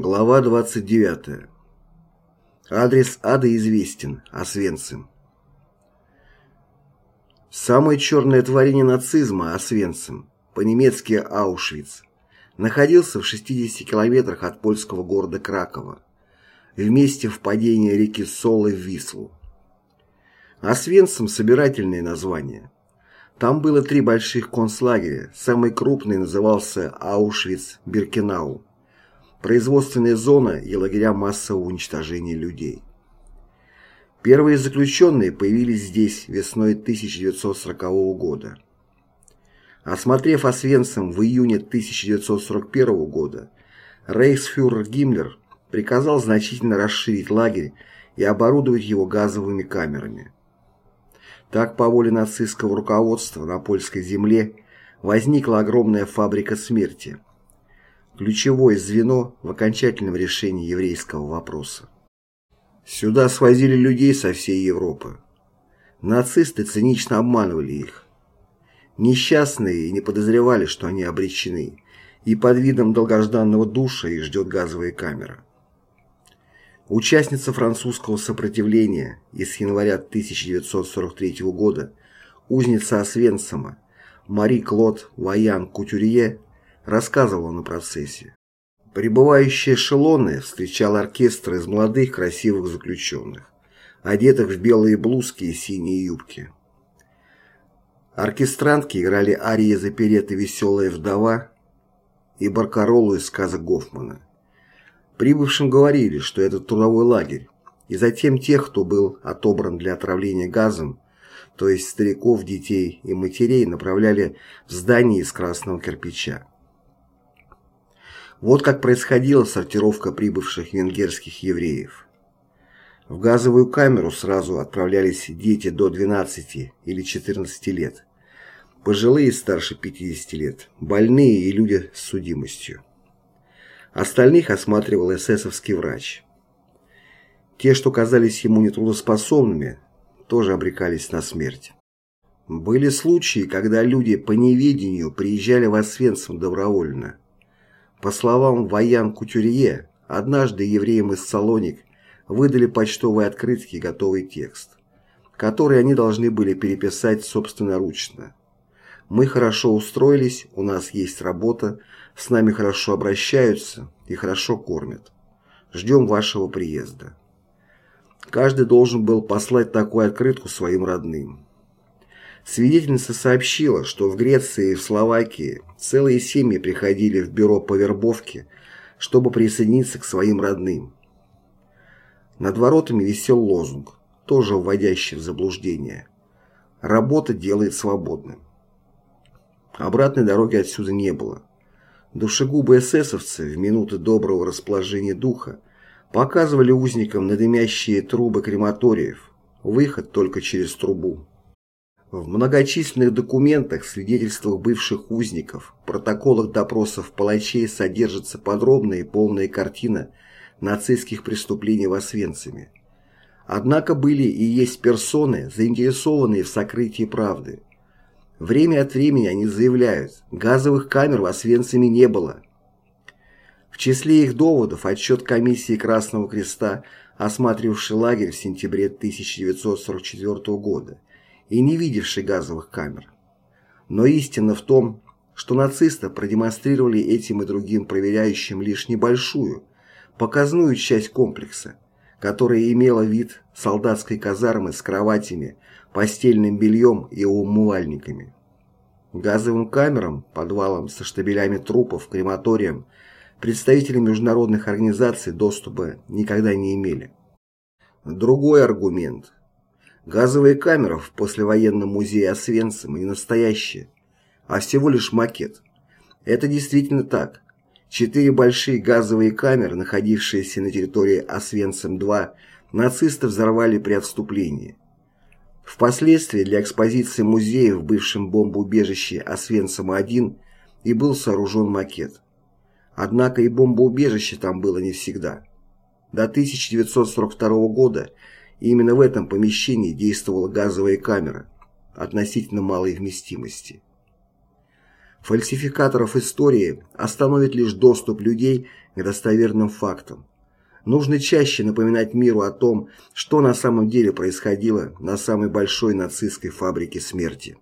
Глава 29. Адрес ада известен. Освенцим. Самое черное творение нацизма Освенцим, по-немецки Аушвиц, находился в 60 километрах от польского города Кракова, в месте впадения реки Солы в Вислу. Освенцим – собирательное название. Там было три больших концлагеря, самый крупный назывался Аушвиц-Биркенау производственная зона и лагеря массового уничтожения людей. Первые заключенные появились здесь весной 1940 года. Осмотрев Освенцим в июне 1941 года, рейхсфюрер Гиммлер приказал значительно расширить лагерь и оборудовать его газовыми камерами. Так, по воле нацистского руководства на польской земле возникла огромная фабрика смерти – ключевое звено в окончательном решении еврейского вопроса. Сюда свозили людей со всей Европы. Нацисты цинично обманывали их. Несчастные не подозревали, что они обречены, и под видом долгожданного душа их ждет газовая камера. Участница французского сопротивления из января 1943 года, узница Освенцима, Мари Клод Ваян Кутюрье рассказывала на процессе. Прибывающие эшелоны встречал оркестр из молодых красивых заключенных, одетых в белые блузки и синие юбки. Оркестрантки играли арии из опереты «Веселая вдова» и баркаролу из сказок Гофмана. Прибывшим говорили, что это трудовой лагерь, и затем тех, кто был отобран для отравления газом, то есть стариков, детей и матерей, направляли в здание из красного кирпича. Вот как происходила сортировка прибывших венгерских евреев. В газовую камеру сразу отправлялись дети до 12 или 14 лет, пожилые старше 50 лет, больные и люди с судимостью. Остальных осматривал эсэсовский врач. Те, что казались ему нетрудоспособными, тоже обрекались на смерть. Были случаи, когда люди по неведению приезжали в Освенцим добровольно – по словам Ваян Кутюрье, однажды евреям из Салоник выдали почтовые открытки готовый текст, который они должны были переписать собственноручно. «Мы хорошо устроились, у нас есть работа, с нами хорошо обращаются и хорошо кормят. Ждем вашего приезда». Каждый должен был послать такую открытку своим родным. Свидетельница сообщила, что в Греции и в Словакии целые семьи приходили в бюро по вербовке, чтобы присоединиться к своим родным. Над воротами висел лозунг, тоже вводящий в заблуждение. «Работа делает свободным». Обратной дороги отсюда не было. Душегубы эсэсовцы в минуты доброго расположения духа показывали узникам на дымящие трубы крематориев, выход только через трубу. В многочисленных документах, свидетельствах бывших узников, протоколах допросов палачей содержится подробная и полная картина нацистских преступлений в Освенциме. Однако были и есть персоны, заинтересованные в сокрытии правды. Время от времени они заявляют, газовых камер в Освенциме не было. В числе их доводов отчет комиссии Красного Креста, осматривавшей лагерь в сентябре 1944 года, и не видевший газовых камер. Но истина в том, что нацисты продемонстрировали этим и другим проверяющим лишь небольшую, показную часть комплекса, которая имела вид солдатской казармы с кроватями, постельным бельем и умывальниками. Газовым камерам, подвалам со штабелями трупов, крематориям представители международных организаций доступа никогда не имели. Другой аргумент – Газовая камера в послевоенном музее Освенцима не настоящая, а всего лишь макет. Это действительно так. Четыре большие газовые камеры, находившиеся на территории Освенцим-2, нацисты взорвали при отступлении. Впоследствии для экспозиции музея в бывшем бомбоубежище Освенцима-1 и был сооружен макет. Однако и бомбоубежище там было не всегда. До 1942 года и именно в этом помещении действовала газовая камера относительно малой вместимости. Фальсификаторов истории остановит лишь доступ людей к достоверным фактам. Нужно чаще напоминать миру о том, что на самом деле происходило на самой большой нацистской фабрике смерти.